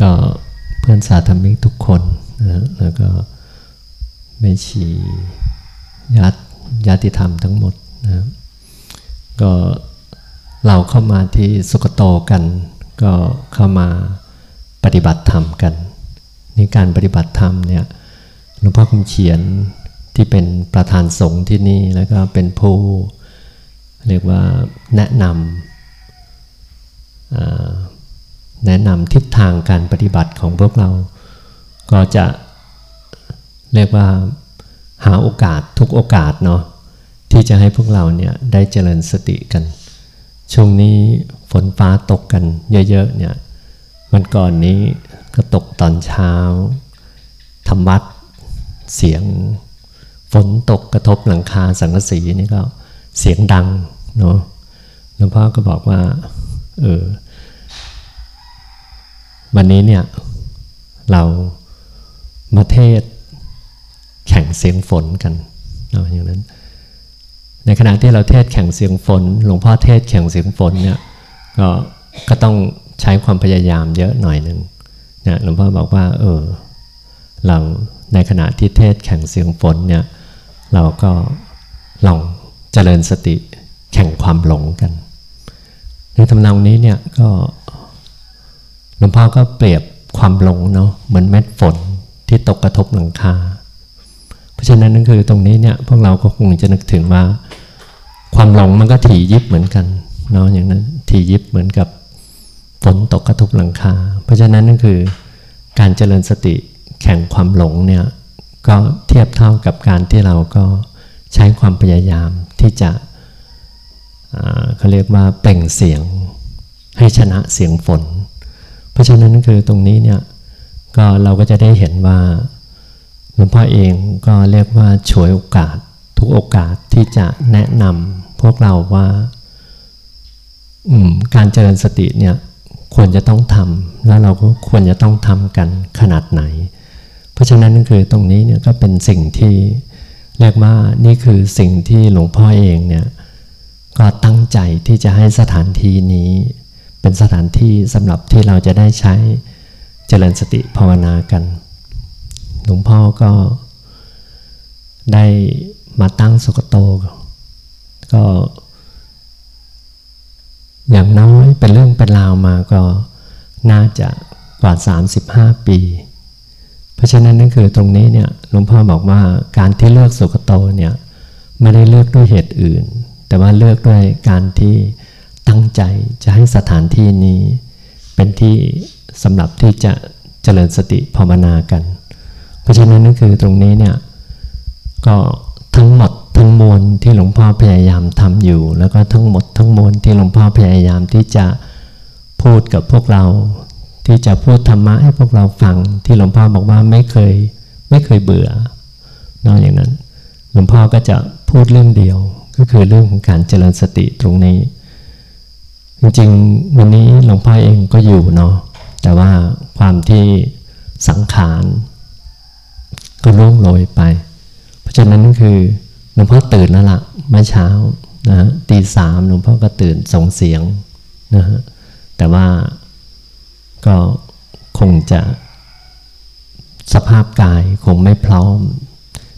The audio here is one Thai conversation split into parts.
ก็เพื่อนสาธมิกทุกคนนะแล้วก็ไม่ชีญาติญาติธรรมทั้งหมดนะก็เราเข้ามาที่สุกโตกัน ก็เข้ามาปฏิบัติธรรมกันนี่การปฏิบัติธรรมเนี่ยหลวงพ่อคำเขียนที่เป็นประธานสงฆ์ที่นี่แล้วก็เป็นผู้เรียกว่าแนะนำ แนะนำทิศทางการปฏิบัติของพวกเรา ก็จะเรียกว่าหาโอกาสทุกโอกาสเนาะที่จะให้พวกเราเนี่ยได้เจริญสติกัน ช่วงนี้ฝนฟ้าตกกันเยอะๆเนี่ยวันก่อนนี้ก็ตกตอนเช้าทำวัดเสียงฝนตกกระทบหลังคาสังกะสีนี่ก็เสียงดังเนาะหลวงพ่อก็บอกว่าเออ วันนี้เนี่ยเรามาเทศแข่งเสียงฝนกันเนาะอย่างนั้น ในขณะที่เราเทศแข่งเสียงฝน หลวงพ่อเทศแข่งเสียงฝนเนี่ยก็ก็ต้องใช้ความพยายามเยอะหน่อยหนึ่งนะหลวงพ่อบอกว่า เออ เราในขณะที่เทศแข่งเสียงฝนเนี่ย เราก็ลองเจริญสติแข่งความหลงกันในทำนองนี้เนี่ยก็ หลวงพ่อก็เปรียบความหลงเนาะเหมือนเม็ดฝนที่ตกกระทบหลังคา เพราะฉะนั้นนั่นคือตรงนี้เนี่ยพวกเราก็คงจะนึกถึงว่า ความหลงมันก็ถี่ยิบเหมือนกันเนาะอย่างนั้นถี่ยิบเหมือนกับฝนตกกระทบหลังคา เพราะฉะนั้นนั่นคือการเจริญสติแข่งความหลงเนี่ยก็เทียบเท่ากับการที่เราก็ใช้ความพยายามที่จะเขาเรียกว่าเปล่งเสียงให้ชนะเสียงฝน เพราะฉะนั้นคือตรงนี้เนี่ยก็เราก็จะได้เห็นว่าหลวงพ่อเองก็เรียกว่าฉวยโอกาส ทุกโอกาสที่จะแนะนำพวกเราว่าการเจริญสติเนี่ยควรจะต้องทำแล้วเราก็ควรจะต้องทำกันขนาดไหน เพราะฉะนั้นคือตรงนี้เนี่ยก็เป็นสิ่งที่เรียกว่านี่คือสิ่งที่หลวงพ่อเองเนี่ยก็ตั้งใจที่จะให้สถานที่นี้ เป็นสถานที่สำหรับที่เราจะได้ใช้เจริญสติภาวนากัน หลวงพ่อก็ได้มาตั้งสุกโต ก็ อย่างน้อยเป็นเรื่องเป็นราวมาก็น่าจะกว่า 35 ปี เพราะฉะนั้นนั่นคือตรงนี้เนี่ยหลวงพ่อบอกว่าการที่เลือกสุขโตเนี่ยไม่ได้เลือกด้วยเหตุอื่น แต่ว่าเลือกด้วยการที่ ตั้งใจจะให้สถานที่นี้ เป็นที่สำหรับที่จะเจริญสติภาวนากัน เพราะฉะนั้นนั่นคือตรงนี้เนี่ยก็ทั้งหมดทั้งมวลที่หลวงพ่อพยายามทำอยู่ แล้วก็ทั้งหมดทั้งมวลที่หลวงพ่อพยายามที่จะพูดกับพวกเรา ที่จะพูดธรรมะให้พวกเราฟังที่หลวงพ่อบอกว่าไม่เคยไม่เคยเบื่อนอกอย่างนั้น หลวงพ่อก็จะพูดเรื่องเดียวก็คือเรื่องของการเจริญสติตรงนี้ จริงๆวันนี้หลวงพ่อเองก็อยู่เนาะแต่ว่าความที่สังขารก็ล่วงโรยไป เพราะฉะนั้นคือหลวงพ่อตื่นแล้วละเมื่อเช้านะตีสามหลวงพ่อก็ตื่นส่งเสียงนะฮะแต่ว่าก็คงจะสภาพกายคงไม่พร้อม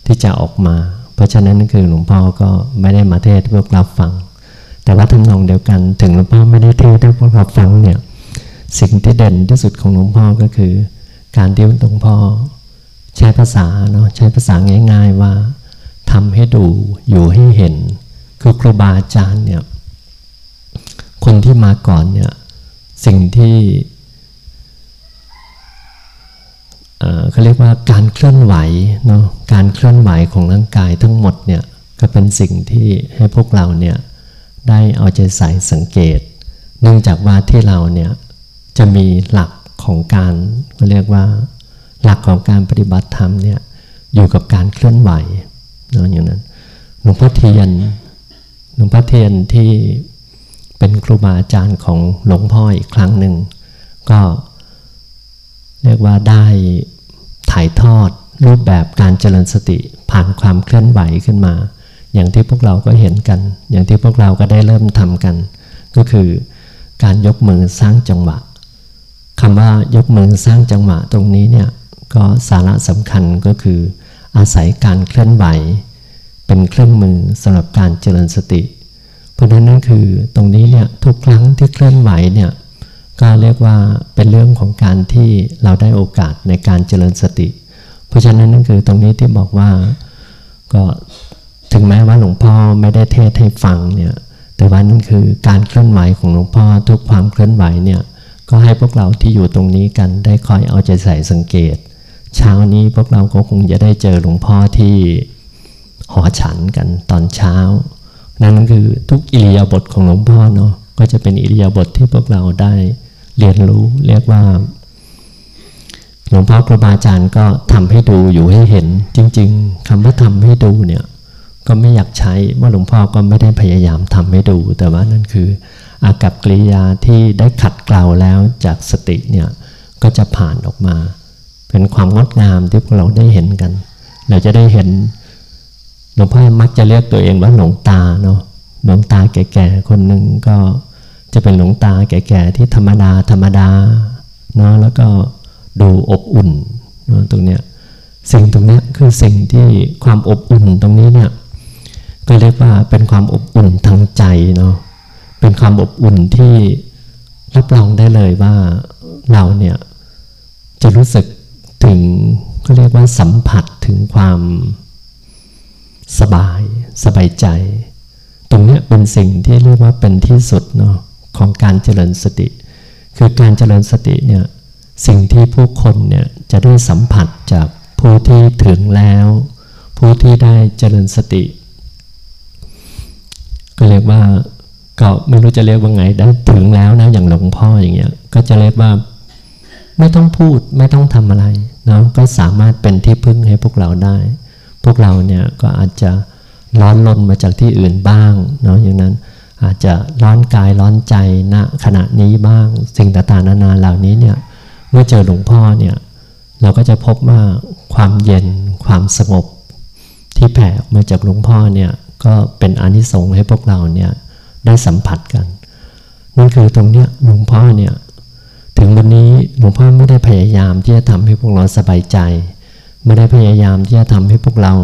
ที่จะออกมา เพราะฉะนั้นคือหลวงพ่อก็ไม่ได้มาเทศพวกเราฟัง แต่ว่าทำนองเดียวกัน ถึงหลวงพ่อไม่ได้เทศให้พวกเราฟังเนี่ยสิ่งที่เด่นที่สุดของหลวงพ่อก็คือ การที่หลวงพ่อใช้ภาษาเนาะใช้ภาษาง่าย ๆว่าทำให้ดูอยู่ให้เห็น คือครูบาอาจารย์เนี่ยคนที่มาก่อนเนี่ยสิ่งที่เขาเรียกว่าการเคลื่อนไหวเนาะการเคลื่อนไหวของร่างกายทั้งหมดเนี่ยก็เป็นสิ่งที่ให้พวกเราเนี่ย ได้เอาใจใส่สังเกต เนื่องจากว่าที่เราเนี่ยจะมีหลักของการเขาเรียกว่า หลักของการปฏิบัติธรรมเนี่ยอยู่กับการเคลื่อนไหวเนาะอย่างนั้นหลวงพ่อเทียนหลวงพ่อเทียนที่เป็นครูบาอาจารย์ของหลวงพ่ออีกครั้งหนึ่งก็เรียกว่าได้ถ่ายทอดรูปแบบการเจริญสติผ่านความเคลื่อนไหวขึ้นมา อย่างที่พวกเราก็เห็นกัน อย่างที่พวกเราก็ได้เริ่มทำกัน ก็คือการยกมือสร้างจังหวะคำว่ายกมือสร้างจังหวะตรงนี้เนี่ยก็สาระสำคัญก็คืออาศัยการเคลื่อนไหว เป็นเครื่องมือสำหรับการเจริญสติ เพราะฉะนั้นนั่นคือตรงนี้เนี่ยทุกครั้งที่เคลื่อนไหวเนี่ยก็เรียกว่าเป็นเรื่องของการที่เราได้โอกาสในการเจริญสติ เพราะฉะนั้นนั่นคือตรงนี้ที่บอกว่าก็ ถึงแม้ว่าหลวงพ่อไม่ได้เทศให้ฟังเนี่ยแต่ว่านั่นคือการเคลื่อนไหวของหลวงพ่อทุกความเคลื่อนไหวเนี่ยก็ให้พวกเราที่อยู่ตรงนี้กันได้คอยเอาใจใส่สังเกต เช้านี้พวกเราก็คงจะได้เจอหลวงพ่อที่หอฉันกันตอนเช้า นั่นคือทุกอิริยาบถของหลวงพ่อเนาะก็จะเป็นอิริยาบถทที่พวกเราได้เรียนรู้เรียกว่าหลวงพ่อครูบาอาจารย์ก็ทำให้ดูอยู่ให้เห็น จริง ๆคำว่าทำให้ดูเนี่ย ก็ไม่อยากใช้ว่าหลวงพ่อก็ไม่ได้พยายามทำให้ดู แต่ว่านั่นคือ อากับกริยาที่ได้ขัดเกลาแล้วจากสติเนี่ยก็จะผ่านออกมา เป็นความงดงามที่พวกเราได้เห็นกัน เราจะได้เห็นหลวงพ่อมักจะเรียกตัวเองว่าหลวงตาเนาะหลวงตาแก่ๆคนหนึ่งก็จะเป็นหลวงตาแก่ๆที่ธรรมดาธรรมดาเนาะแล้วก็ดูอบอุ่นเนาะตรงเนี้ยสิ่งตรงเนี้ยคือสิ่งที่ความอบอุ่นตรงนี้เนี่ย ก็เรียกว่าเป็นความอบอุ่นทางใจเนาะเป็นความอบอุ่นที่รับรองได้เลยว่าเราเนี่ยจะรู้สึกถึงก็เรียกว่าสัมผัสถึงความสบาย สบายใจ ตรงนี้เป็นสิ่งที่เรียกว่าเป็นที่สุดเนาะของการเจริญสติ คือการเจริญสติเนี่ยสิ่งที่ผู้คนเนี่ยจะได้สัมผัสจากผู้ที่ถึงแล้ว ผู้ที่ได้เจริญสติ ก็เรียกว่าก็ไม่รู้จะเรียกว่าไงได้ถึงแล้วนะอย่างหลวงพ่ออย่างเงี้ยก็จะเรียกว่าไม่ต้องพูดไม่ต้องทำอะไรเนาะก็สามารถเป็นที่พึ่งให้พวกเราได้ พวกเราเนี่ยก็อาจจะร้อนลนมาจากที่อื่นบ้างเนาะอย่างนั้นอาจจะร้อนกายร้อนใจณขณะนี้บ้าง สิ่งต่างๆนานาเหล่านี้เนี่ยเมื่อเจอหลวงพ่อเนี่ยเราก็จะพบว่าความเย็นความสงบที่แผ่มาจากหลวงพ่อเนี่ย ก็เป็นอนิสงส์ให้พวกเราเนี่ยได้สัมผัสกัน นั่นคือตรงเนี้ยหลวงพ่อเนี่ยถึงวันนี้หลวงพ่อไม่ได้พยายามที่จะทำให้พวกเราสบายใจ ไม่ได้พยายามที่จะทำให้พวกเรา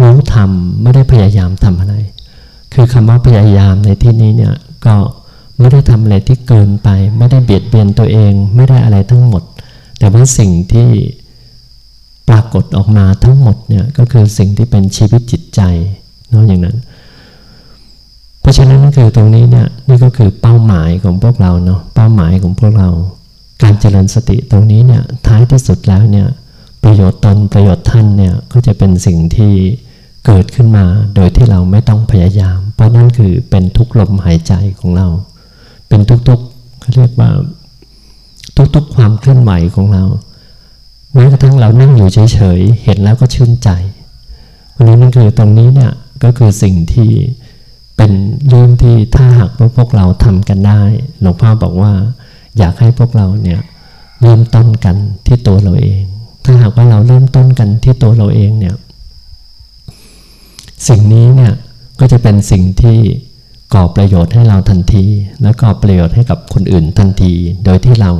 รู้ทำไม่ได้พยายามทำอะไร คือคำว่าพยายามในที่นี้เนี่ยก็ไม่ได้ทำอะไรที่เกินไป ไม่ได้เบียดเบียนตัวเอง ไม่ได้อะไรทั้งหมด แต่ว่าสิ่งที่ ปรากฏออกมาทั้งหมดเนี่ยก็คือสิ่งที่เป็นชีวิตจิตใจเนาะอย่างนั้น เพราะฉะนั้นคือตรงนี้เนี่ยนี่ก็คือเป้าหมายของพวกเราเนาะเป้าหมายของพวกเรา การเจริญสติตรงนี้เนี่ยท้ายที่สุดแล้วเนี่ยประโยชน์ตนประโยชน์ท่านเนี่ยก็จะเป็นสิ่งที่เกิดขึ้นมาโดยที่เราไม่ต้องพยายาม เพราะนั่นคือเป็นทุกลมหายใจของเรา เป็นทุกๆเขาเรียกว่า ทุกๆความเคลื่อนไหวของเรา แม้กระทั่งเรานั่งอยู่เฉยๆ เห็นแล้วก็ชื่นใจ วันนี้นั่นคือตรงนี้เนี่ยก็คือสิ่งที่เป็นเรื่องที่ถ้าหากว่าพวกเราทำกันได้ หลวงพ่อบอกว่า อยากให้พวกเราเนี่ยเริ่มต้นกันที่ตัวเราเอง ถ้าหากว่าเราเริ่มต้นกันที่ตัวเราเองเนี่ย สิ่งนี้เนี่ยก็จะเป็นสิ่งที่ก่อประโยชน์ให้เราทันที และก่อประโยชน์ให้กับคนอื่นทันที โดยที่เรา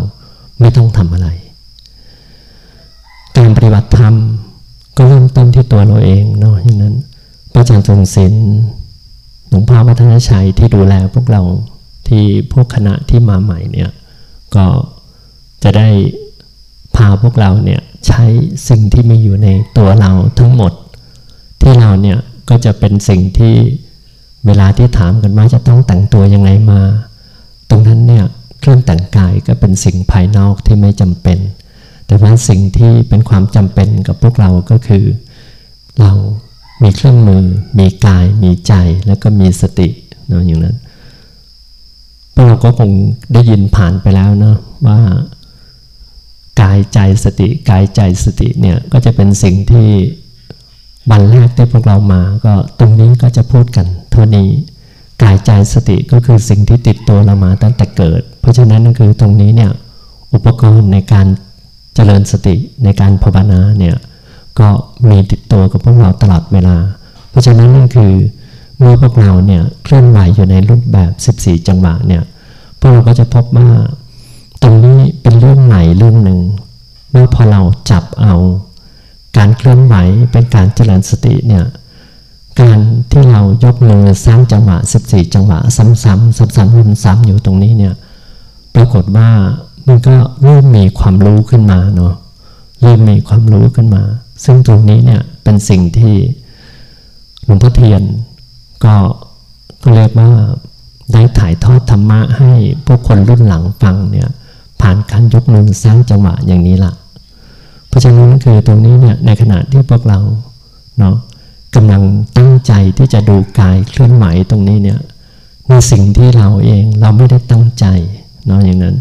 ไม่ต้องทำอะไร การปฏิบัติธรรมก็เริ่มต้นที่ตัวเราเองเนาะอย่างนั้นพระอาจารย์ทรงศิลหลวงพ่อวัฒนชัยที่ดูแลพวกเราที่พวกคณะที่มาใหม่เนี่ยก็จะได้พาพวกเราเนี่ยใช้สิ่งที่มีอยู่ในตัวเราทั้งหมด ที่เราเนี่ยก็จะเป็นสิ่งที่เวลาที่ถามกันว่าจะต้องแต่งตัวยังไงมา ตรงนั้นเนี่ยเครื่องแต่งกายก็เป็นสิ่งภายนอกที่ไม่จำเป็น แต่ว่าสิ่งที่เป็นความจำเป็นกับพวกเราก็คือ เรามีเครื่องมือ มีกาย มีใจ แล้วก็มีสติเนาะอย่างนั้นพวกเราก็คงได้ยินผ่านไปแล้วเนาะว่ากายใจสติกายใจสติเนี่ยก็จะเป็นสิ่งที่วันแรกที่พวกเรามา ก็ตรงนี้ก็จะพูดกันเท่านี้กายใจสติก็คือสิ่งที่ติดตัวเรามาตั้งแต่เกิด เพราะฉะนั้นนั่นคือตรงนี้เนี่ยอุปกรณ์ในการ เจริญสติในการภาวนาเนี่ยก็มีติดตัวกับพวกเราตลอดเวลา เพราะฉะนั้นนั่นคือเมื่อพวกเราเนี่ยเคลื่อนไหวอยู่ในรูปแบบ 14 จังหวะเนี่ยพวกเราก็จะพบว่าตรงนี้เป็นเรื่องใหม่เรื่องหนึ่งเมื่อพอเราจับเอาการเคลื่อนไหวเป็นการเจริญสติเนี่ยการที่เรายกมือสร้างจังหวะ 14 จังหวะ ซ้ำๆซ้ำๆซ้ำๆอยู่ตรงนี้เนี่ยปรากฏว่า มันก็เริ่มมีความรู้ขึ้นมาเนาะเริ่มมีความรู้ขึ้นมา ซึ่งตรงนี้เนี่ยเป็นสิ่งที่หลวงพ่อเทียน ก็ก็เรียกว่าได้ถ่ายทอดธรรมะให้พวกคนรุ่นหลังฟังเนี่ยผ่านการยกมือสร้างจังหวะอย่างนี้ละเพราะฉะนั้นคือตรงนี้เนี่ยในขณะที่พวกเราเนาะกำลังตั้งใจที่จะดูกายเคลื่อนไหวตรงนี้เนี่ยในสิ่งที่เราเองเราไม่ได้ตั้งใจเนาะอย่างนั้น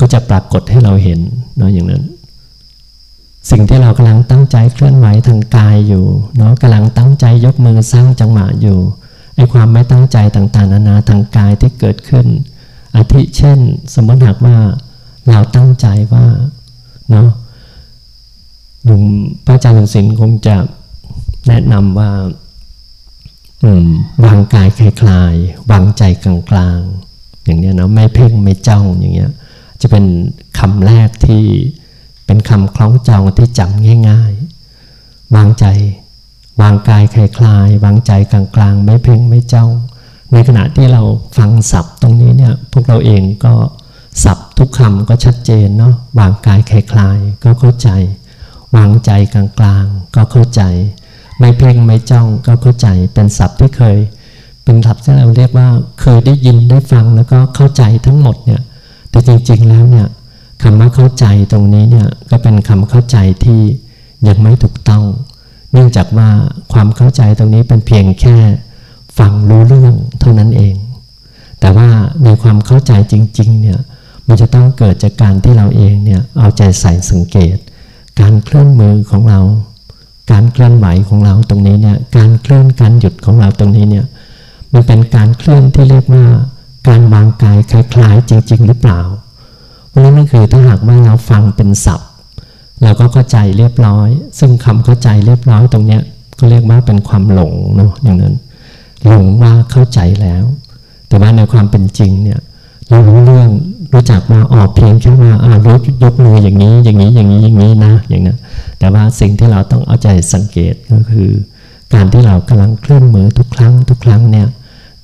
ก็จะปรากฏให้เราเห็นเนาะอย่างนั้น สิ่งที่เรากำลังตั้งใจเคลื่อนไหวทางกายอยู่เนาะกำลังตั้งใจยกมือสร้างจังหวะอยู่ไอความไม่ตั้งใจต่างๆนานาทางกายที่เกิดขึ้นอาทิเช่น สมมติหากว่าเราตั้งใจว่าเนาะหลวงพระอาจารย์หลวงศิลป์คงจะแนะนำว่าวางกายคลายๆวางใจกลางๆอย่างเนี้ยเนาะไม่เพ่งไม่จ้องอย่างเงี้ย จะเป็นคำแรกที่เป็นคำคล้องจองที่จำง่าย ๆ วางใจ วางกายคลายๆวางใจกลางๆ ไม่เพ่งไม่จ้องในขณะที่เราฟังศัพท์ตรงนี้เนี่ยพวกเราเองก็ศัพท์ทุกคำก็ชัดเจนเนาะวางกายคลายๆก็เข้าใจ วางใจกลางๆ ก็เข้าใจ ไม่เพ่งไม่จ้องก็เข้าใจเป็นศัพท์ที่เคย เป็นศัพท์ที่เราเรียกว่าเคยได้ยินได้ฟังแล้วก็เข้าใจทั้งหมดเนี่ย แต่จริงๆแล้วเนี่ยคำว่าเข้าใจตรงนี้เนี่ยก็เป็นคำเข้าใจที่ยังไม่ถูกต้อง เนื่องจากว่าความเข้าใจตรงนี้เป็นเพียงแค่ฟังรู้เรื่องเท่านั้นเอง แต่ว่าในความเข้าใจจริงๆเนี่ยมันจะต้องเกิดจากการที่เราเองเนี่ยเอาใจใส่สังเกต การเคลื่อนมือของเรา การเคลื่อนไหวของเราตรงนี้เนี่ยการเคลื่อนการหยุดของเราตรงนี้เนี่ยมันเป็นการเคลื่อนที่เรียกว่า การวางกายคล้าย ๆ จริง ๆ หรือเปล่าเพราะนั้นคือถ้าหากว่าเราฟังเป็นศัพท์เราก็เข้าใจเรียบร้อย ซึ่งคำเข้าใจเรียบร้อยตรงเนี้ยก็เรียกว่าเป็นความหลงเนาะอย่างนั้น หลงว่าเข้าใจแล้ว แต่ว่าในความเป็นจริงเนี่ยเรารู้เรื่องรู้จักมาออกเพียงแค่ว่าอ่ารู้ยกมืออย่างนี้อย่างนี้อย่างนี้อย่างนี้นะอย่างนั้นแต่ว่าสิ่งที่เราต้องเอาใจสังเกตก็คือ การที่เรากำลังเคลื่อนมือทุกครั้งทุกครั้งเนี่ย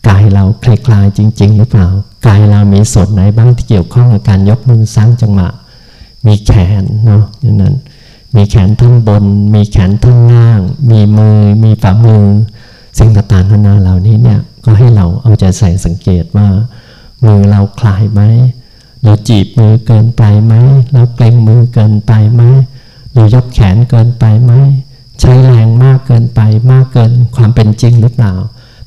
กายเราคลายๆจริง ๆ หรือเปล่า กายเรามีส่วนไหนบ้างที่เกี่ยวข้องกับการยกมือสร้างจังหวะ มีแขนเนาะอย่างนั้น มีแขนทั้งบน มีแขนทั้งล่าง มีมือ มีฝ่ามือ สิ่งต่างๆนานาเหล่านี้เนี่ย ก็ให้เราเอาใจใส่สังเกตว่า มือเราคลายไหมเราจีบมือเกินไปไหม เราเกรงมือเกินไปไหมหรือยกแขนเกินไปไหม ใช้แรงมากเกินไปมากเกินความเป็นจริงหรือเปล่า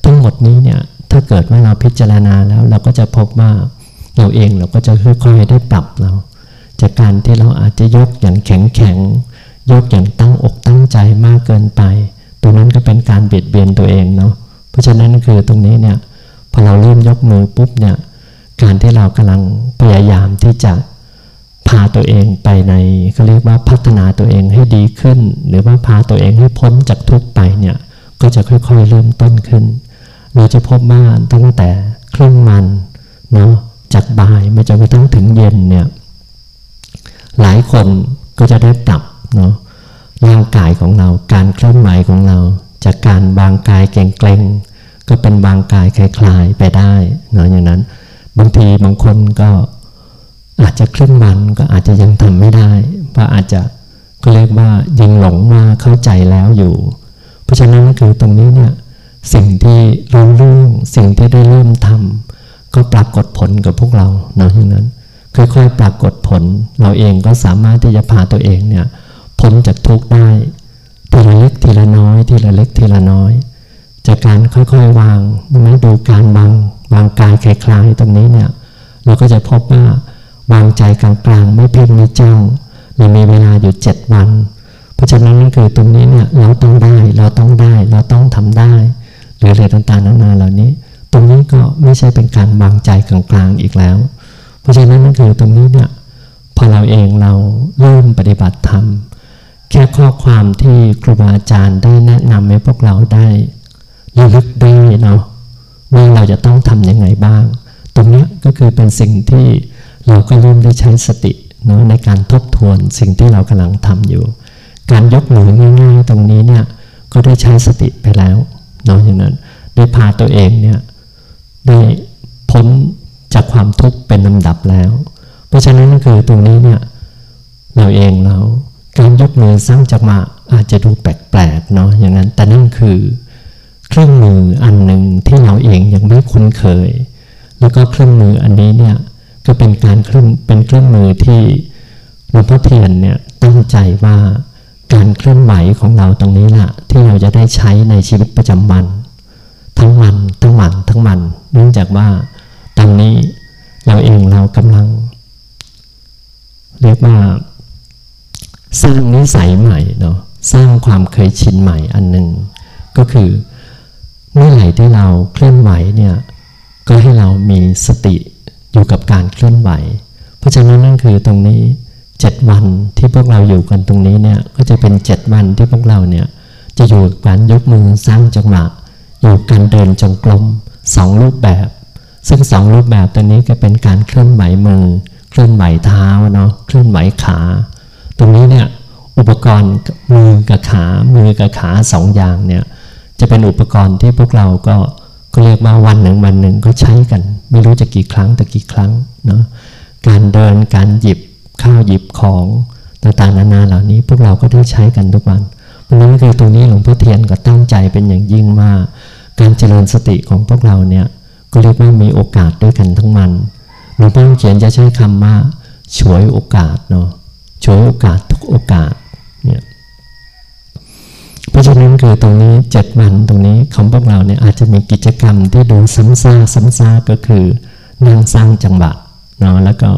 ทั้งหมดนี้เนี่ย ถ้าเกิดว่าเราพิจารณาแล้วเราก็จะพบว่าเราเองเราก็จะค่อยๆได้ปรับเรา จากการที่เราอาจจะยกอย่างแข็งแข็งยกอย่างตั้งอกตั้งใจมากเกินไป ตรงนั้นก็เป็นการเบียดเบียนตัวเองเนาะเพราะฉะนั้นคือตรงนี้เนี่ยพอเราเริ่มยกมือปุ๊บเนี่ยการที่เรากำลังพยายามที่จะพาตัวเองไปในเขาเรียกว่าพัฒนาตัวเองให้ดีขึ้น หรือว่าพาตัวเองให้พ้นจากทุกไปเนี่ยก็จะค่อยๆเริ่มต้นขึ้น เราจะพบว่าตั้งแต่ครึ่งมันเนาะจากบ่ายมาจนกระทั่งถึงเย็นเนี่ยหลายคนก็จะได้ปรับเนาะร่างกายของเราการเคลื่อนไหวของเรา จากการบางกายเกร็งๆก็เป็นบางกายคลายๆไปได้เนาะอย่างนั้น บางทีบางคนก็อาจจะครึ่งวันก็อาจจะยังทำไม่ได้เพราะอาจจะก็เรียกว่ายังหลงว่าเข้าใจแล้วอยู่ เพราะฉะนั้นคือตรงนี้เนี่ย สิ่งที่รู้เรื่องสิ่งที่ได้เริ่มทำก็ปรากฏผลกับพวกเราเนาะอย่างนั้นค่อยๆปรากฏผล เราเองก็สามารถที่จะพาตัวเองเนี่ยพ้นจากทุกข์ได้ ทีละเล็กทีละน้อย ทีละเล็กทีละน้อย จากการค่อยๆวางไม่ดูการวางวางกายคลายๆตรงนี้เนี่ยเราก็จะพบว่าวางใจกลางๆไม่เพ่งไม่จ้องเรามีเวลาอยู่เจ็ดวัน เพราะฉะนั้นนั่นคือตรงนี้เนี่ยเราต้องได้เราต้องได้เราต้องทำได้ หรืออะไรต่างๆนานาเหล่านี้ ตรงนี้ก็ไม่ใช่เป็นการวางใจกลางๆอีกแล้ว เพราะฉะนั้นนั่นคือตรงนี้เนี่ยพอเราเองเราเริ่มปฏิบัติธรรมแค่ข้อความที่ครูบาอาจารย์ได้แนะนำให้พวกเราได้ระลึกได้เนาะว่าเราจะต้องทำยังไงบ้าง ตรงนี้ก็คือเป็นสิ่งที่เราก็เริ่มได้ใช้สติเนาะในการทบทวนสิ่งที่เรากำลังทำอยู่ การยกมือง่ายๆตรงนี้เนี่ยก็ได้ใช้สติไปแล้ว นาะอย่างนั้นได้พาตัวเองเนี่ยได้พ้นจากความทุกข์เป็นลำดับแล้ว เพราะฉะนั้นคือตรงนี้เนี่ยเราเองเราการยกมือสร้างจังหวะอาจจะดูแปลกๆเนาะอย่างนั้น แต่นั่นคือเครื่องมืออันหนึ่งที่เราเองยังไม่คุ้นเคย แล้วก็เครื่องมืออันนี้เนี่ยก็เป็นการเครื่องเป็นเครื่องมือที่หลวงพ่อเทียนเนี่ยตั้งใจว่า การเคลื่อนไหวของเราตรงนี้แหละที่เราจะได้ใช้ในชีวิตประจำวัน ทั้งวันทั้งวันทั้งวันเนื่องจากว่าตอนนี้เราเองเรากำลัง เรียกว่า สร้างนิสัยใหม่เนาะสร้างความเคยชินใหม่อันหนึ่งก็คือเมื่อไหร่ที่เราเคลื่อนไหวเนี่ยก็ให้เรามีสติอยู่กับการเคลื่อนไหว เพราะฉะนั้นนั่นคือตรงนี้ เจ็ดวันที่พวกเราอยู่กันตรงนี้เนี่ยก็จะเป็นเจ็ดวันที่พวกเราเนี่ยจะอยู่กับการยกมือสร้างจังหวะอยู่การเดินจงกรมสองรูปแบบ ซึ่งสองรูปแบบตัวนี้ก็เป็นการเคลื่อนไหวมือ เคลื่อนไหวเท้าเนาะเคลื่อนไหวขา ตรงนี้เนี่ยอุปกรณ์มือกับขา มือกับขาสองอย่างเนี่ยจะเป็นอุปกรณ์ที่พวกเราก็ก็เรียกว่าวันหนึ่งวันหนึ่งก็ใช้กัน ไม่รู้จะกี่ครั้งแต่กี่ครั้งเนาะการเดินการหยิบ ข้าวหยิบของต่างๆนานาเหล่านี้ พวกเราก็ได้ใช้กันทุกวันเพราะนั้นคือตรงนี้หลวงพ่อเทียนก็ตั้งใจเป็นอย่างยิ่งว่าการเจริญสติของพวกเราเนี่ยก็เรียกว่ามีโอกาสด้วยกันทั้งมันหลวงพ่อเขียนจะใช้คำว่าฉวยโอกาสเนาะฉวยโอกาสทุกโอกาสเนี่ยเพราะฉะนั้นคือตรงนี้เจ็ดวันตรงนี้ของพวกเราเนี่ยอาจจะมีกิจกรรมที่ดูซ้ำซากซ้ำซากก็คือนั่งสร้างจังหวะเนาะแล้วก็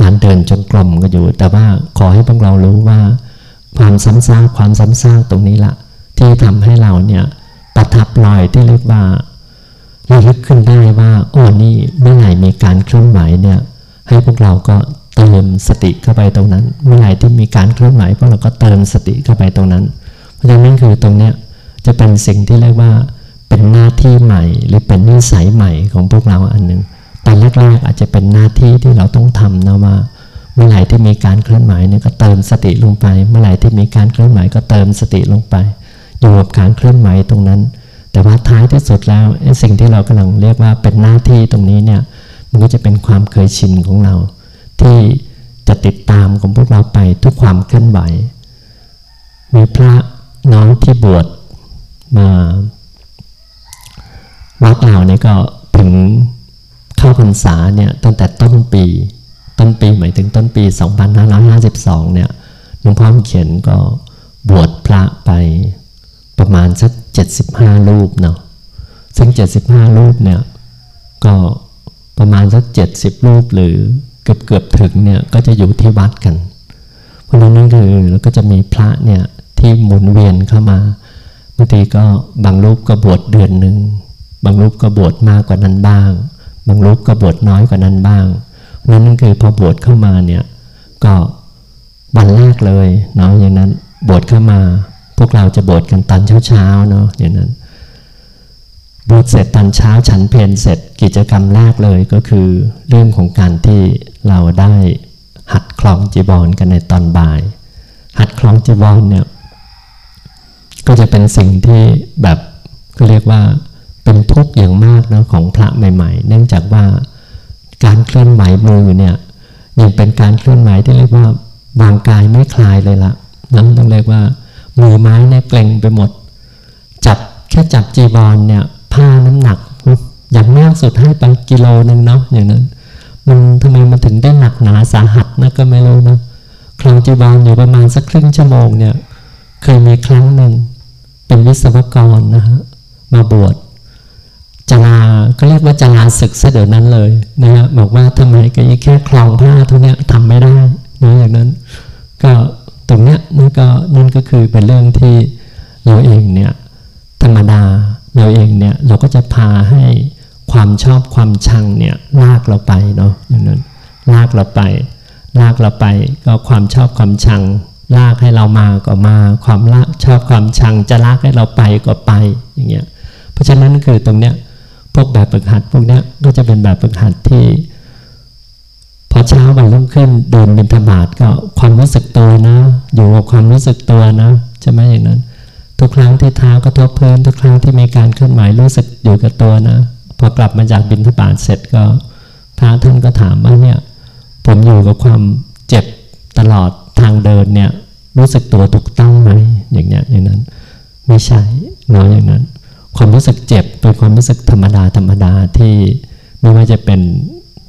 การเดินจงกรมก็อยู่ แต่ว่าขอให้พวกเรารู้ว่า ความซ้ำซากความซ้ำซากตรงนี้ละ ที่ทำให้เราเนี่ยประทับรอยที่เรียกว่าเราลึกขึ้นได้ว่าโอ้นี่เมื่อไหร่มีการเคลื่อนไหวเนี่ยให้พวกเราก็เติมสติเข้าไปตรงนั้น เมื่อไหร่ที่มีการเคลื่อนไหวพวกเราก็เติมสติเข้าไปตรงนั้น เพราะฉะนั้นคือตรงเนี้ยจะเป็นสิ่งที่เรียกว่าเป็นหน้าที่ใหม่ หรือเป็นนิสัยใหม่ของพวกเราอันหนึ่ง ตอนแรกๆอาจจะเป็นหน้าที่ที่เราต้องทำนะว่าเมื่อไหร่ที่มีการเคลื่อนไหวเนี่ยก็เติมสติลงไป เมื่อไหร่ที่มีการเคลื่อนไหวก็เติมสติลงไปอยู่กับการเคลื่อนไหวตรงนั้น แต่ว่าท้ายที่สุดแล้วสิ่งที่เรากำลังเรียกว่าเป็นหน้าที่ตรงนี้เนี่ยมันก็จะเป็นความเคยชินของเรา ที่จะติดตามของพวกเราไปทุกความเคลื่อนไหว มีพระน้องที่บวชมาวัดเราเนี่ยก็ถึง เข้าพรรษาเนี่ยตั้งแต่ต้นปี ต้นปีหมายถึงต้นปี 2552 เนี่ยหลวงพ่อเขียนก็บวชพระไปประมาณสัก 75 รูปเนาะซึ่ง 75 รูปเนี่ยก็ประมาณสัก 70 รูปหรือเกือบเกือบถึงเนี่ยก็จะอยู่ที่วัดกัน เพราะนั้นคือแล้วก็จะมีพระเนี่ยที่หมุนเวียนเข้ามาบางทีก็บางรูปก็บวชเดือนหนึ่งบางรูปก็บวชมากกว่านั้นบ้าง บางรูปก็บวชน้อยกว่านั้นบ้างนั่นคือพอบวชเข้ามาเนี่ยก็วันแรกเลยเนาะอย่างนั้นบวชเข้ามา พวกเราจะบวชกันตอนเช้าๆเนาะอย่างนั้นบวชเสร็จตอนเช้าฉันเพลเสร็จกิจกรรมแรกเลยก็คือเรื่องของการที่เราได้หัดคล้องจีบอลกันในตอนบ่าย หัดคล้องจีบอลเนี่ยก็จะเป็นสิ่งที่แบบก็เรียกว่า เป็นทุกข์อย่างมากนะของพระใหม่ ๆ เนื่องจากว่าการเคลื่อนไหวมือเนี่ยยังเป็นการเคลื่อนไหวที่เรียกว่าบางกายไม่คลายเลยละนั่นต้องเรียกว่า มือไม้เนี่ยเกร็งไปหมด จับแค่จับจีบอลเนี่ยผ้าน้ำหนักอย่างมากสุดให้ไปกิโลหนึ่งเนาะอย่างนั้น มันทำไมมันถึงได้หนักหนาสาหัสนะก็ไม่รู้นะคลองจีบอลอยู่ประมาณสักครึ่งชั่วโมงเนี่ยเคยมีครั้งหนึ่งเป็นวิศวกรนะฮะมาบวช จลาก็เรียกว่าจลาศึกซะเดี๋ยวนั้นเลยนะฮะบอกว่าทำไมก็ยังแค่คลองผ้าเท่านี้ทำไม่ได้นะอย่างนั้น ก็ตรงเนี้ยนั่นก็นั่นก็คือเป็นเรื่องที่เราเองเนี่ยธรรมดาเราเองเนี่ยเราก็จะพาให้ความชอบความชังเนี่ยลากเราไปเนาะอย่างนั้นลากเราไป ลากเราไปก็ความชอบความชัง ลากให้เรามาก็มา ความละชอบความชังจะลากให้เราไปก็ไปอย่างเงี้ยเพราะฉะนั้นคือตรงเนี้ย พวกแบบฝึกหัดพวกนี้ก็จะเป็นแบบฝึกหัดที่ พอเช้าวันรุ่งขึ้นเดินบินธบาตก็ความรู้สึกตัวนะ อยู่กับความรู้สึกตัวนะใช่ไหมอย่างนั้น ทุกครั้งที่เท้ากระทบพื้นทุกครั้งที่มีการเคลื่อนไหวรู้สึกอยู่กับตัวนะ พอกลับมาจากบินธบาตเสร็จก็พระท่านก็ถามว่าเนี่ยผมอยู่กับความเจ็บตลอดทางเดินเนี่ยรู้สึกตัวถูกต้องไหมอย่างเนี้ยอย่างนั้น ไม่ใช่เนาะอย่างนั้น ความรู้สึกเจ็บเป็นความรู้สึกธรรมดาธรรมดาที่ไม่ว่าจะเป็น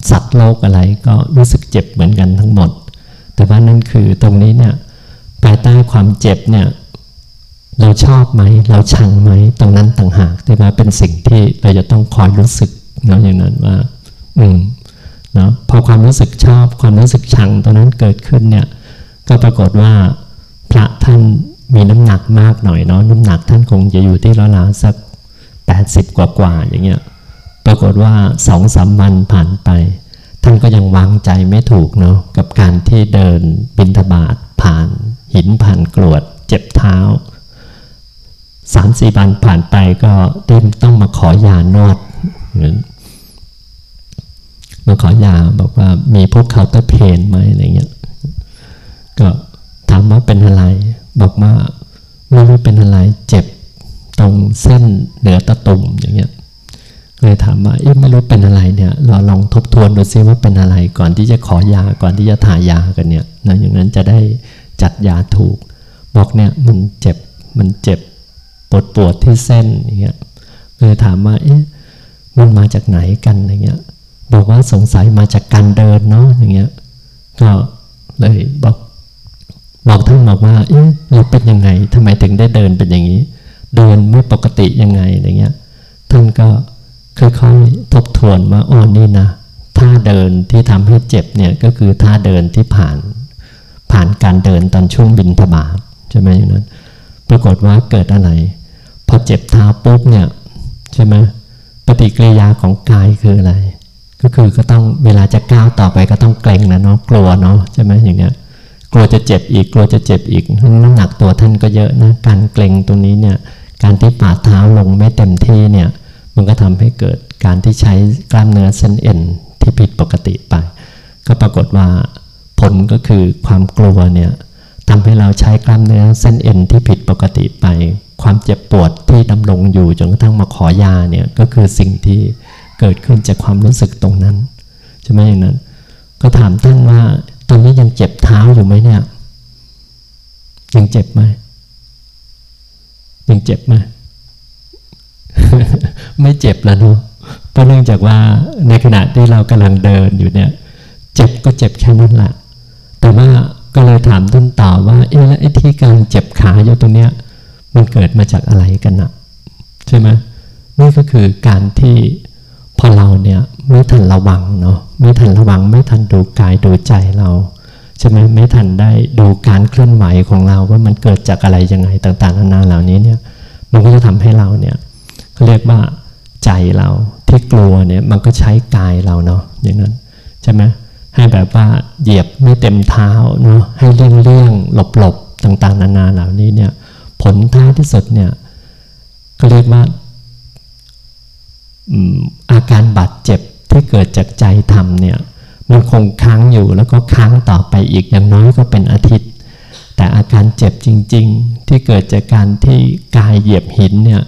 สัตว์โลกอะไรก็รู้สึกเจ็บเหมือนกันทั้งหมด แต่ว่านั่นคือตรงนี้เนี่ยภายใต้ความเจ็บเนี่ยเราชอบไหมเราชังไหมตรงนั้นต่างหากที่มาเป็นสิ่งที่เราจะต้องคอยรู้สึกเนาะอย่างนั้นว่า อืมเนาะพอความรู้สึกชอบความรู้สึกชังตรงนั้นเกิดขึ้นเนี่ย ก็ปรากฏว่าพระท่านมีน้ำหนักมากหน่อยเนาะน้ำหนักท่านคงจะอยู่ที่ราวๆสัก แปดสิบกว่าๆอย่างเงี้ยปรากฏว่าสองสามวันผ่านไป ท่านก็ยังวางใจไม่ถูกเนาะกับการที่เดินบินทบาทผ่าน หินผ่านกรวด เจ็บเท้าสามสี่วันผ่านไปก็ได้ต้องมาขอยานวดมาขอยาบอกว่ามีพวกเคาน์เตอร์เพนไหมอะไรเงี้ยก็ถามว่าเป็นอะไร บอกว่าไม่รู้เป็นอะไรเจ็บ ตรงเส้นเหนือตะตุ่มอย่างเงี้ยเลยถามว่าเอ๊ะไม่รู้เป็นอะไรเนี่ยเราลองทบทวนดูซิว่าเป็นอะไรก่อนที่จะขอยาก่อนที่จะถ่ายยากันเนี่ยนะอย่างนั้นจะได้จัดยาถูก บอกเนี่ยมันเจ็บมันเจ็บปวดปวดที่เส้นอย่างเงี้ยเลยถามว่าเอ๊ะมันมาจากไหนกันอย่างเงี้ยบอกว่าสงสัยมาจากการเดินเนาะอย่างเงี้ยก็เลยบอกบอกท่านบอกว่าเอ๊ะเราเป็นยังไงทำไมถึงได้เดินเป็นอย่างนี้ เดินไม่ปกติยังไงอะไรเงี้ยท่านก็ค่อยๆทบทวนว่าอ๋อนี่นะท่าเดินที่ทำให้เจ็บเนี่ยก็คือท่าเดินที่ผ่านผ่านการเดินตอนช่วงบินทบาทใช่ไหมอย่างนั้น ปรากฏว่าเกิดอะไร พอเจ็บเท้าปุ๊บเนี่ยใช่ไหมปฏิกิริยาของกายคืออะไร ก็คือก็ต้องเวลาจะก้าวต่อไปก็ต้องเกรงนะเนาะกลัวเนาะใช่ไหมอย่างเงี้ยกลัวจะเจ็บอีกกลัวจะเจ็บอีกน้ำหนักตัวท่านก็เยอะนะการเกรงตรงนี้เนี่ย การที่ปาดเท้าลงไม่เต็มที่เนี่ยมันก็ทำให้เกิดการที่ใช้กล้ามเนื้อเส้นเอ็นที่ผิดปกติไป ก็ปรากฏว่าผลก็คือความกลัวเนี่ยทำให้เราใช้กล้ามเนื้อเส้นเอ็นที่ผิดปกติไป ความเจ็บปวดที่ดำรงอยู่จนกระทั่งมาขอยาเนี่ยก็คือสิ่งที่เกิดขึ้นจากความรู้สึกตรงนั้นใช่ไหมอย่างนั้น ก็ถามท่านว่าตอนนี้ยังเจ็บเท้าอยู่ไหมเนี่ยยังเจ็บไหม ยังเจ็บไหมไม่เจ็บแล้วเนาะเพราะเนื่องจากว่าในขณะที่เรากำลังเดินอยู่เนี่ย เจ็บก็เจ็บแค่นั้นแหละแต่ว่าก็เลยถามต้นต่อว่าเอ๊ะแล้วไอ้ที่การเจ็บขาอยู่ตรงเนี้ย มันเกิดมาจากอะไรกันนะใช่ไหมนี่ก็คือการที่พอเราเนี่ยไม่ทันระวังเนาะไม่ทันระวังไม่ทันดูกายดูใจเรา ใช่ไหมไม่ทันได้ดูการเคลื่อนไหวของเราว่ามันเกิดจากอะไรยังไงต่างๆนานาเหล่านี้เนี่ยมันก็จะทำให้เราเนี่ยเขาเรียกว่าใจเราที่กลัวเนี่ยมันก็ใช้กายเราเนาะอย่างนั้นใช่ไหมให้แบบว่าเหยียบไม่เต็มเท้าเนาะให้เลี่ยงเลี่ยงหลบหลบต่างๆ นานาเหล่านี้เนี่ยผลท้ายที่สุดเนี่ยก็เรียกว่าอาการบาดเจ็บที่เกิดจากใจทำเนี่ย มันคงค้างอยู่แล้วก็ค้างต่อไปอีกอย่างน้อยก็เป็นอาทิตย์ แต่อาการเจ็บจริง ๆ ที่เกิดจากการที่กายเหยียบหินเนี่ย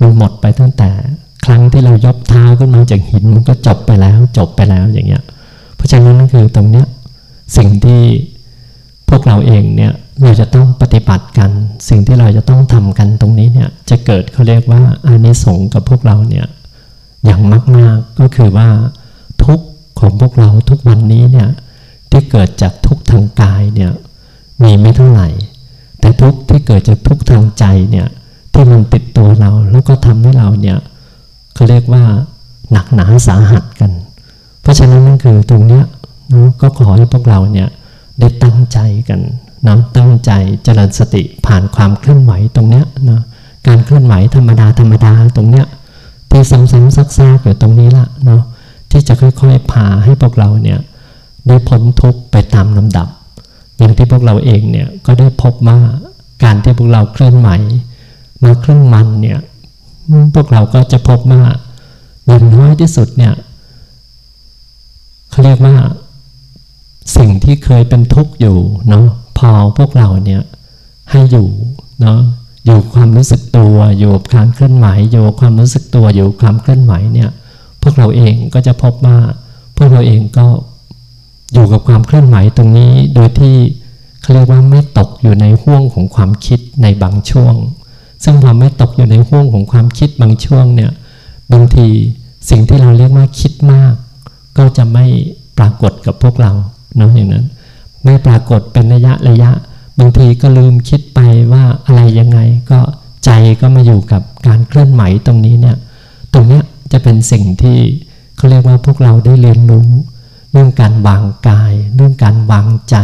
มันหมดไปตั้งแต่ครั้งที่เรายกเท้าขึ้นมาจากหินมันก็จบไปแล้วจบไปแล้วอย่างเงี้ย เพราะฉะนั้นนั่นคือตรงเนี้ยสิ่งที่พวกเราเองเนี่ยเราจะต้องปฏิบัติกัน สิ่งที่เราจะต้องทำกันตรงนี้เนี่ยจะเกิดเขาเรียกว่าอานิสงส์กับพวกเราเนี่ยอย่างมากๆก็คือว่า ของพวกเราทุกวันนี้เนี่ยที่เกิดจากทุกทางกายเนี่ยมีไม่เท่าไหร่ แต่ทุกที่เกิดจากทุกทางใจเนี่ยที่มันติดตัวเราแล้วก็ทำให้เราเนี่ยเขาเรียกว่าหนักหนาสาหัสกัน เพราะฉะนั้นนั่นคือตรงเนี้ยนะก็ขอให้พวกเราเนี่ยได้ตั้งใจกันนะตั้งใจเจริญสติผ่านความเคลื่อนไหวตรงเนี้ยนะการเคลื่อนไหวธรรมดาธรรมดาตรงเนี้ยที่ซ้ำๆซักๆอยู่ตรงนี้ละเนาะ ที่จะค่อยๆพาให้พวกเราเนี่ยได้พ้นทุกข์ไปตามลำดับ อย่างที่พวกเราเองเนี่ยก็ได้พบว่าการที่พวกเราเคลื่อนไหวมาเครึ่องมันเนี่ยพวกเราก็จะพบว่าอย่างน้อยที่สุดเนี่ยเขาเรียกว่าสิ่งที่เคยเป็นทุกข์อยู่เนาะพอพวกเราเนี่ยให้อยู่เนาะอยู่ความรู้สึกตัวอยู่การเคลื่อนไหวอยู่ความรู้สึกตัวอยู่ความเคลื่อนไหวเนี่ย วกเราเองก็จะพบว่าพวกเราเองก็อยู่กับความเคลื่อนไหวตรงนี้ โดยที่เขาเรียกว่าไม่ตกอยู่ในห่วงของความคิดในบางช่วง ซึ่งพอไม่ตกอยู่ในห่วงของความคิดบางช่วงเนี่ยบางทีสิ่งที่เราเรียกว่าคิดมาก ก็จะไม่ปรากฏกับพวกเราเนาะอย่างนั้น ไม่ปรากฏเป็นระยะระยะ บางทีก็ลืมคิดไปว่าอะไรยังไง ก็ใจก็มาอยู่กับการเคลื่อนไหวตรงนี้เนี่ยตรงเนี้ย จะเป็นสิ่งที่เขาเรียกว่าพวกเราได้เรียนรู้ เรื่องการวางกาย เรื่องการวางใจ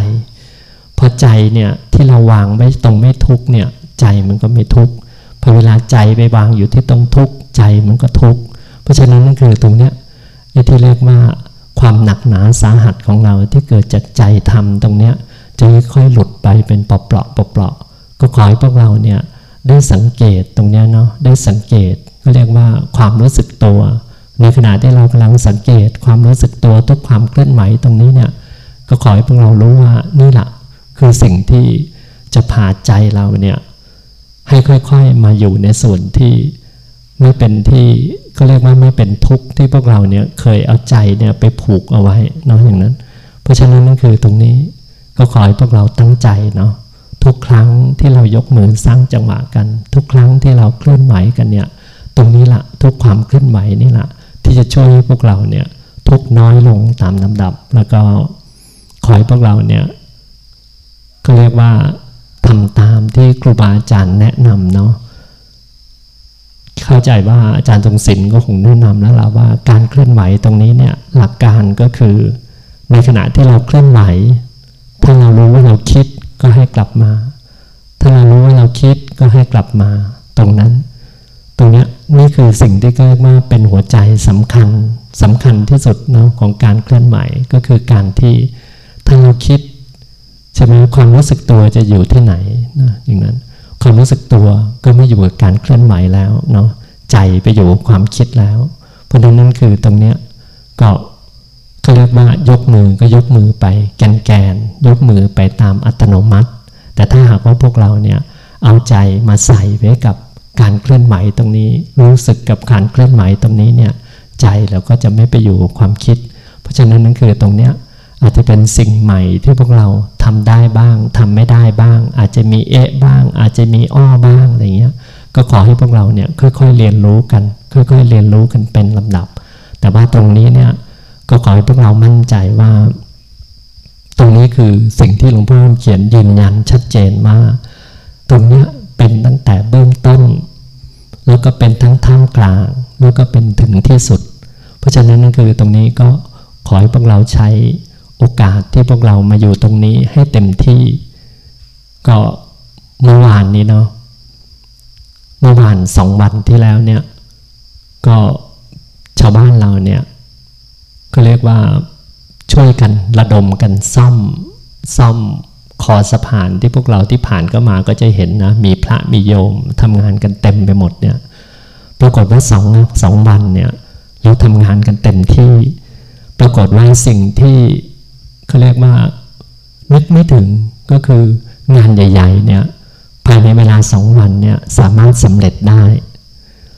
พอใจเนี่ยที่เราวางไว้ตรงไม่ทุกเนี่ยใจมันก็ไม่ทุกพอเวลาใจไปวางอยู่ที่ตรงทุกใจมันก็ทุกเพราะฉะนั้นนั่นคือตรงเนี้ยที่เรียกว่าความหนักหนาสาหัสของเราที่เกิดจากใจทำตรงเนี้ยจะค่อยหลุดไปเป็นเปลาะๆเปลาะๆก็ขอให้พวกเราเนี่ย ได้สังเกตตรงเนี้ยเนาะได้สังเกตก็เรียกว่าความรู้สึกตัว ในขณะที่เรากำลังสังเกตความรู้สึกตัวทุกความเคลื่อนไหวตรงนี้เนี่ยก็ขอให้พวกเรารู้ว่านี่แหละคือสิ่งที่จะพาใจเราเนี่ยให้ค่อยๆมาอยู่ในส่วนที่ไม่เป็นที่ก็เรียกว่าไม่เป็นทุกข์ที่พวกเราเนี่ยเคยเอาใจเนี่ยไปผูกเอาไว้เนาะอย่างนั้น เพราะฉะนั้นนั่นคือตรงนี้ก็ขอให้พวกเราตั้งใจเนาะ ทุกครั้งที่เรายกมือสร้างจังหวะกัน ทุกครั้งที่เราเคลื่อนไหวกันเนี่ย ตรงนี้ละทุกความเคลื่อนไหวนี่ละที่จะช่วยพวกเราเนี่ยทุกน้อยลงตามลำดับ แล้วก็ขอให้พวกเราเนี่ยก็เรียกว่าทำตามที่ครูบาอาจารย์แนะนำเนาะเข้าใจว่าอาจารย์ทรงศิลป์ก็คงแนะนำแล้วล่ะว่าการเคลื่อนไหวตรงนี้เนี่ยหลักการก็คือ ในขณะที่เราเคลื่อนไหว ถ้าเรารู้ว่าเราคิด ก็ให้กลับมา ถ้าเรารู้ว่าเราคิดก็ให้กลับมาตรงนั้น ตรงนี้นี่คือสิ่งที่เรียกว่าเป็นหัวใจสำคัญสำคัญที่สุดเนาะของการเคลื่อนไหวก็คือการที่ถ้าเราคิดใช่ไหมความรู้สึกตัวจะอยู่ที่ไหนนะอย่างนั้น ความรู้สึกตัวก็ไม่อยู่กับการเคลื่อนไหวแล้วเนาะใจไปอยู่กับความคิดแล้ว เพราะฉะนั้นคือตรงเนี้ยก็ เขาเรียกว่ายกมือก็ยกมือไปแกนแกนยกมือไปตามอัตโนมัติ แต่ถ้าหากว่าพวกเราเนี่ยเอาใจมาใส่ไว้กับการเคลื่อนไหวตรงนี้ รู้สึกกับการเคลื่อนไหวตรงนี้เนี่ยใจเราก็จะไม่ไปอยู่ความคิด เพราะฉะนั้นนั่นคือตรงเนี้ยอาจจะเป็นสิ่งใหม่ที่พวกเราทำได้บ้างทำไม่ได้บ้าง อาจจะมีเอะบ้าง อาจจะมีอ้อบ้างอะไรเงี้ยก็ขอให้พวกเราเนี่ยค่อยๆเรียนรู้กัน ค่อยๆเรียนรู้กันเป็นลำดับ แต่ว่าตรงนี้เนี่ย ก็ขอให้พวกเรามั่นใจว่า ตรงนี้คือสิ่งที่หลวงพ่อเขียนยืนยันชัดเจนว่า ตรงนี้เป็นตั้งแต่เบื้องต้น แล้วก็เป็นทั้งท่ามกลาง แล้วก็เป็นถึงที่สุด เพราะฉะนั้นนั่นคือตรงนี้ก็ขอให้พวกเราใช้โอกาสที่พวกเรามาอยู่ตรงนี้ให้เต็มที่ ก็เมื่อวานนี้เนาะเมื่อวานสองวันที่แล้วเนี่ย ก็ชาวบ้านเราเนี่ย ก็เรียกว่าช่วยกันระดมกันซ่อมซ่อมคอสะพานที่พวกเราที่ผ่านก็มาก็จะเห็นนะ มีพระมีโยมทำงานกันเต็มไปหมดเนี่ยปรากฏว่าสองสองวันเนี่ยเราทำงานกันเต็มที่ ปรากฏว่าสิ่งที่เขาเรียกว่านึกไม่ถึงก็คืองานใหญ่ ๆ เนี่ยภายในเวลาสองวันเนี่ยสามารถสำเร็จได้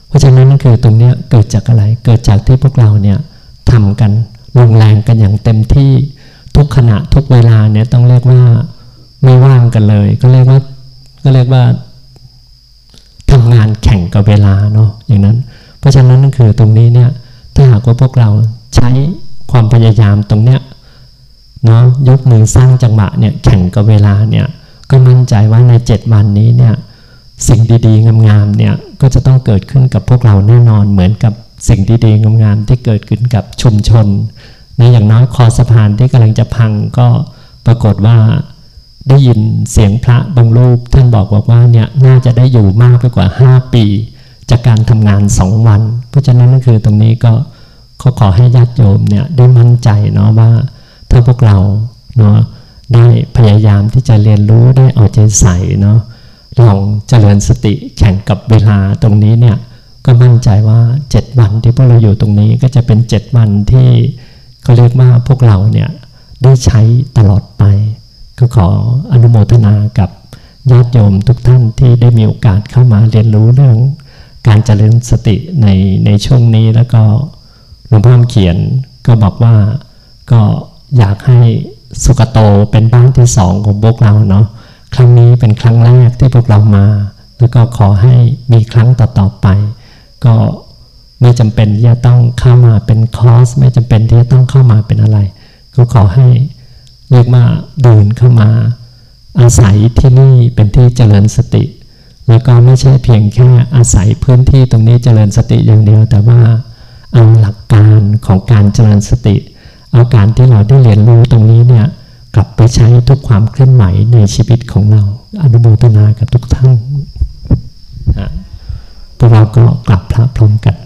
เพราะฉะนั้นนั่นคือตรงนี้เกิดจากอะไรเกิดจากที่พวกเราเนี่ย ทำกันลงแรงกันอย่างเต็มที่ทุกขณะทุกเวลาเนี่ยต้องเรียกว่าไม่ว่างกันเลย ก็เรียกว่าก็เรียกว่าทำงานแข่งกับเวลาเนาะอย่างนั้น เพราะฉะนั้นนั่นคือตรงนี้เนี่ยถ้าหากว่าพวกเราใช้ความพยายามตรงเนี้ยเนาะยกมือสร้างจังหวะเนี่ยแข่งกับเวลาเนี่ยก็มั่นใจว่าในเจ็ดวันนี้เนี่ยสิ่งดีๆงามๆเนี่ยก็จะต้องเกิดขึ้นกับพวกเราแน่นอนเหมือนกับ สิ่งดีๆงามๆที่เกิดขึ้นกับชุมชนในอย่างน้อยคอสะพานที่กำลังจะพังก็ปรากฏว่าได้ยินเสียงพระบางรูปท่านบอกบอกว่าเนี่ยน่าจะได้อยู่มากไปกว่า 5 ปี จากการทำงานสองวัน เพราะฉะนั้นนั่นคือตรงนี้ก็ขาขอให้ญาติโยมเนี่ยได้มั่นใจเนาะว่าถ้าพวกเราเนาะได้พยายามที่จะเรียนรู้ได้เอาใจใส่เนาะลองเจริญสติแข่งกับเวลาตรงนี้เนี่ย ก็มั่นใจว่าเจ็ดวันที่พวกเราอยู่ตรงนี้ก็จะเป็นเจ็ดวันที่เขาเรียกว่าพวกเราเนี่ยได้ใช้ตลอดไป ก็ขออนุโมทนากับญาติโยมทุกท่านที่ได้มีโอกาสเข้ามาเรียนรู้เรื่อง การเจริญสติในในช่วงนี้แล้วก็หลวงพ่อเขียนก็บอกว่าก็อยากให้สุกโตเป็นบ้านที่สองของพวกเราเนาะครั้งนี้เป็นครั้งแรกที่พวกเรามา แล้วก็ขอให้มีครั้งต่อๆไป ก็ไม่จำเป็นที่จะต้องเข้ามาเป็นคอร์สไม่จำเป็นที่จะต้องเข้ามาเป็นอะไร ก็ขอให้เรียกมาเดินเข้ามา อาศัยที่นี่เป็นที่เจริญสติ แล้วก็ไม่ใช่เพียงแค่อาศัยพื้นที่ตรงนี้เจริญสติอย่างเดียว แต่ว่าเอาหลักการของการเจริญสติเอาการที่เราได้เรียนรู้ตรงนี้เนี่ยกลับไปใช้ทุกความเคลื่อนไหวในชีวิตของเรา อนุโมทนากับทุกท่าน พวกเราก็กลับพระพร้อมกัน